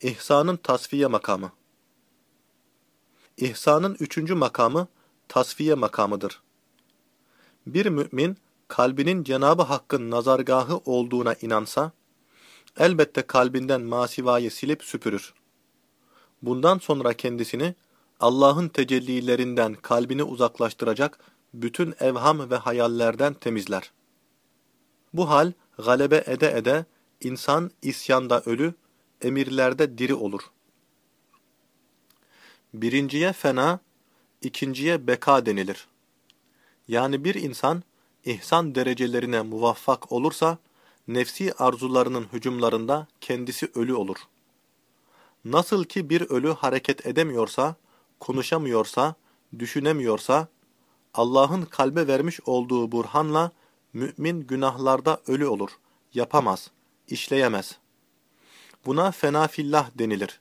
İhsanın tasfiye makamı. İhsanın üçüncü makamı tasfiye makamıdır. Bir mümin kalbinin Cenabı Hakk'ın nazargahı olduğuna inansa, elbette kalbinden masivayı silip süpürür. Bundan sonra kendisini Allah'ın tecellilerinden kalbini uzaklaştıracak bütün evham ve hayallerden temizler. Bu hal galebe ede ede insan isyanda ölü, emirlerde diri olur. Birinciye fena, ikinciye beka denilir. Yani bir insan ihsan derecelerine muvaffak olursa, nefsi arzularının hücumlarında kendisi ölü olur. Nasıl ki bir ölü hareket edemiyorsa, konuşamıyorsa, düşünemiyorsa, Allah'ın kalbe vermiş olduğu burhanla mümin günahlarda ölü olur, yapamaz, işleyemez. Buna fenafillah denilir.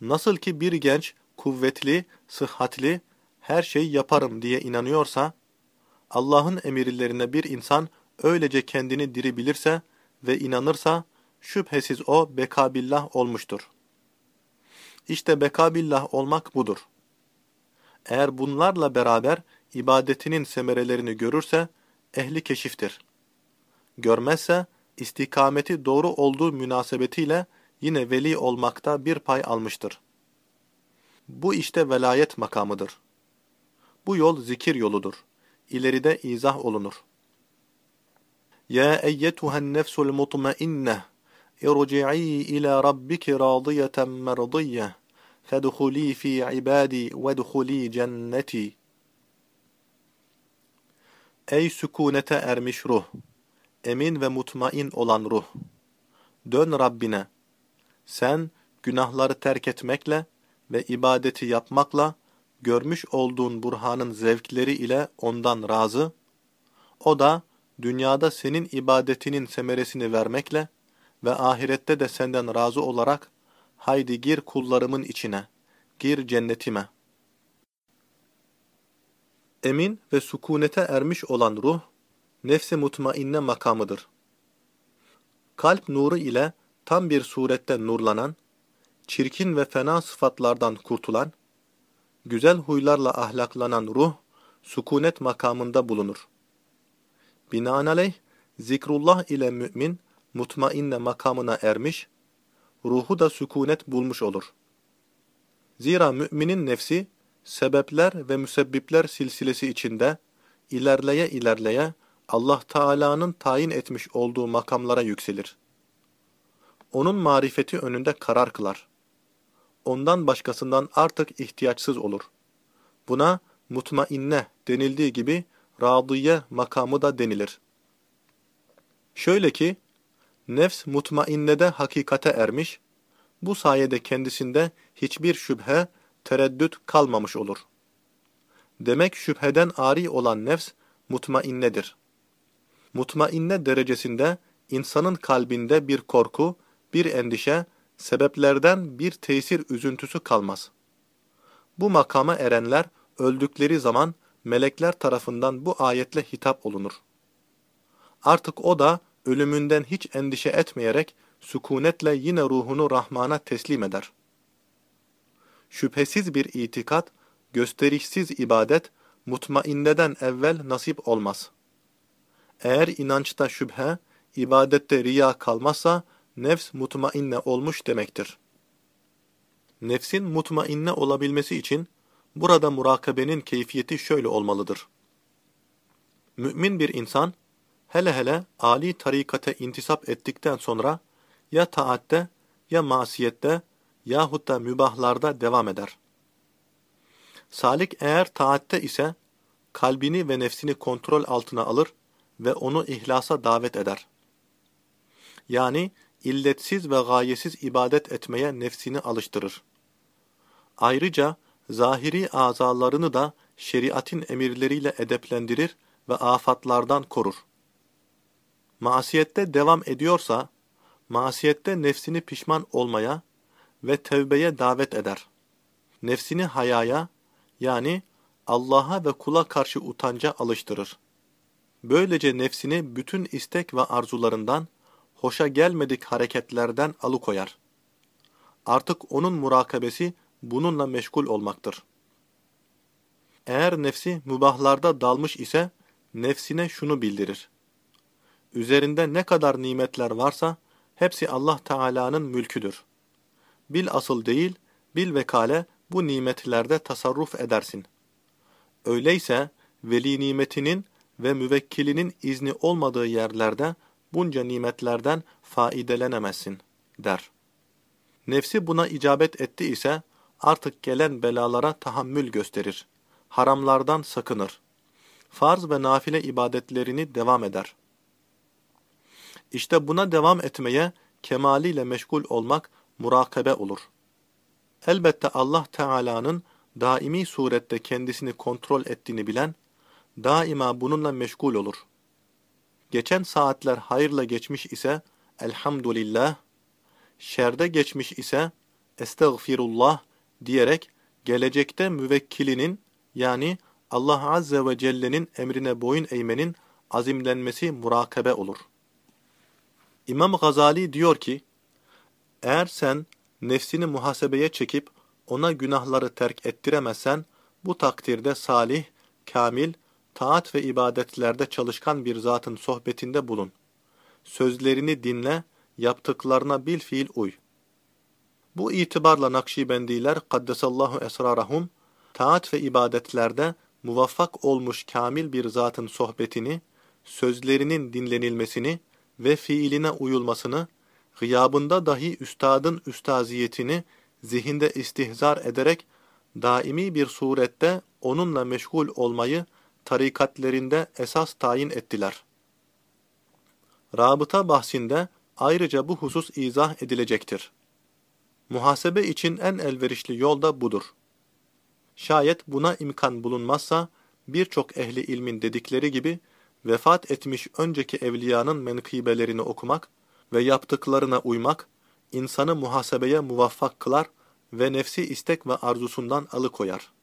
Nasıl ki bir genç kuvvetli, sıhhatli, her şeyi yaparım diye inanıyorsa, Allah'ın emirlerine bir insan öylece kendini diri bilirse ve inanırsa, şüphesiz o bekabillah olmuştur. İşte bekabillah olmak budur. Eğer bunlarla beraber ibadetinin semerelerini görürse, ehli keşiftir. Görmezse, istikameti doğru olduğu münasebetiyle yine veli olmakta bir pay almıştır. Bu işte velayet makamıdır. Bu yol zikir yoludur. İleride izah olunur. Ya eyyetuhen nefsul mutmainneh irci'i ila rabbiki radiyeten merdiyyeh fedhuli fi ibadi vedhuli cenneti Ey sükunete ermiş ruh! Emin ve mutmain olan ruh! Dön Rabbine! Sen günahları terk etmekle ve ibadeti yapmakla görmüş olduğun burhanın zevkleri ile ondan razı, o da dünyada senin ibadetinin semeresini vermekle ve ahirette de senden razı olarak haydi gir kullarımın içine, gir cennetime. Emin ve sükunete ermiş olan ruh, nefse mutmainne makamıdır. Kalp nuru ile tam bir surette nurlanan, çirkin ve fena sıfatlardan kurtulan, güzel huylarla ahlaklanan ruh, sükunet makamında bulunur. Binaenaleyh, zikrullah ile mümin, mutmainne makamına ermiş, ruhu da sükunet bulmuş olur. Zira müminin nefsi, sebepler ve müsebbipler silsilesi içinde, ilerleye ilerleye, Allah Teala'nın tayin etmiş olduğu makamlara yükselir. Onun marifeti önünde karar kılar. Ondan başkasından artık ihtiyaçsız olur. Buna mutmainne denildiği gibi radiye makamı da denilir. Şöyle ki, nefs mutmainnede hakikate ermiş, bu sayede kendisinde hiçbir şüphe, tereddüt kalmamış olur. Demek şüpheden ari olan nefs mutmainnedir. Mutmainne derecesinde insanın kalbinde bir korku, bir endişe, sebeplerden bir tesir üzüntüsü kalmaz. Bu makama erenler öldükleri zaman melekler tarafından bu ayetle hitap olunur. Artık o da ölümünden hiç endişe etmeyerek sükunetle yine ruhunu Rahman'a teslim eder. Şüphesiz bir itikat, gösterişsiz ibadet, mutmainneden evvel nasip olmaz. Eğer inançta şüphe, ibadette riya kalmazsa, nefs mutmainne olmuş demektir. Nefsin mutmainne olabilmesi için, burada murakabenin keyfiyeti şöyle olmalıdır. Mümin bir insan, hele hele âli tarikate intisap ettikten sonra, ya taatte, ya masiyette, yahut da mübahlarda devam eder. Salik eğer taatte ise, kalbini ve nefsini kontrol altına alır ve onu ihlasa davet eder. Yani, illetsiz ve gayesiz ibadet etmeye nefsini alıştırır. Ayrıca zahiri azalarını da şeriatin emirleriyle edeplendirir ve afatlardan korur. Masiyette devam ediyorsa, masiyette nefsini pişman olmaya ve tevbeye davet eder. Nefsini hayaya, yani Allah'a ve kula karşı utanca alıştırır. Böylece nefsini bütün istek ve arzularından, hoşa gelmedik hareketlerden alıkoyar. artık onun murakabesi bununla meşgul olmaktır. Eğer nefsi mübahlarda dalmış ise nefsine şunu bildirir. Üzerinde ne kadar nimetler varsa hepsi Allah Teala'nın mülküdür. Bil asıl değil, bil vekale bu nimetlerde tasarruf edersin. Öyleyse veli nimetinin ve müvekkilinin izni olmadığı yerlerde bunca nimetlerden faidelenemezsin, der. Nefsi buna icabet etti ise artık gelen belalara tahammül gösterir. Haramlardan sakınır. Farz ve nafile ibadetlerini devam eder. İşte buna devam etmeye kemaliyle meşgul olmak murakabe olur. Elbette Allah Teala'nın daimi surette kendisini kontrol ettiğini bilen, daima bununla meşgul olur. Geçen saatler hayırla geçmiş ise elhamdülillah, şerde geçmiş ise estağfirullah diyerek gelecekte müvekkilinin yani Allah Azze ve Celle'nin emrine boyun eğmenin azimlenmesi murakabe olur. İmam Gazali diyor ki, eğer sen nefsini muhasebeye çekip ona günahları terk ettiremezsen, bu takdirde salih, kamil, taat ve ibadetlerde çalışkan bir zatın sohbetinde bulun. Sözlerini dinle, yaptıklarına bil fiil uy. Bu itibarla Nakşibendiler kaddesallahu esrarahum, taat ve ibadetlerde muvaffak olmuş kamil bir zatın sohbetini, sözlerinin dinlenilmesini ve fiiline uyulmasını, gıyabında dahi üstadın üstaziyetini zihinde istihzar ederek daimi bir surette onunla meşgul olmayı tarikatlerinde esas tayin ettiler. Rabıta bahsinde ayrıca bu husus izah edilecektir. Muhasebe için en elverişli yol da budur. Şayet buna imkan bulunmazsa, birçok ehli ilmin dedikleri gibi, vefat etmiş önceki evliyanın menkıbelerini okumak ve yaptıklarına uymak, insanı muhasebeye muvaffak kılar ve nefsi istek ve arzusundan alıkoyar.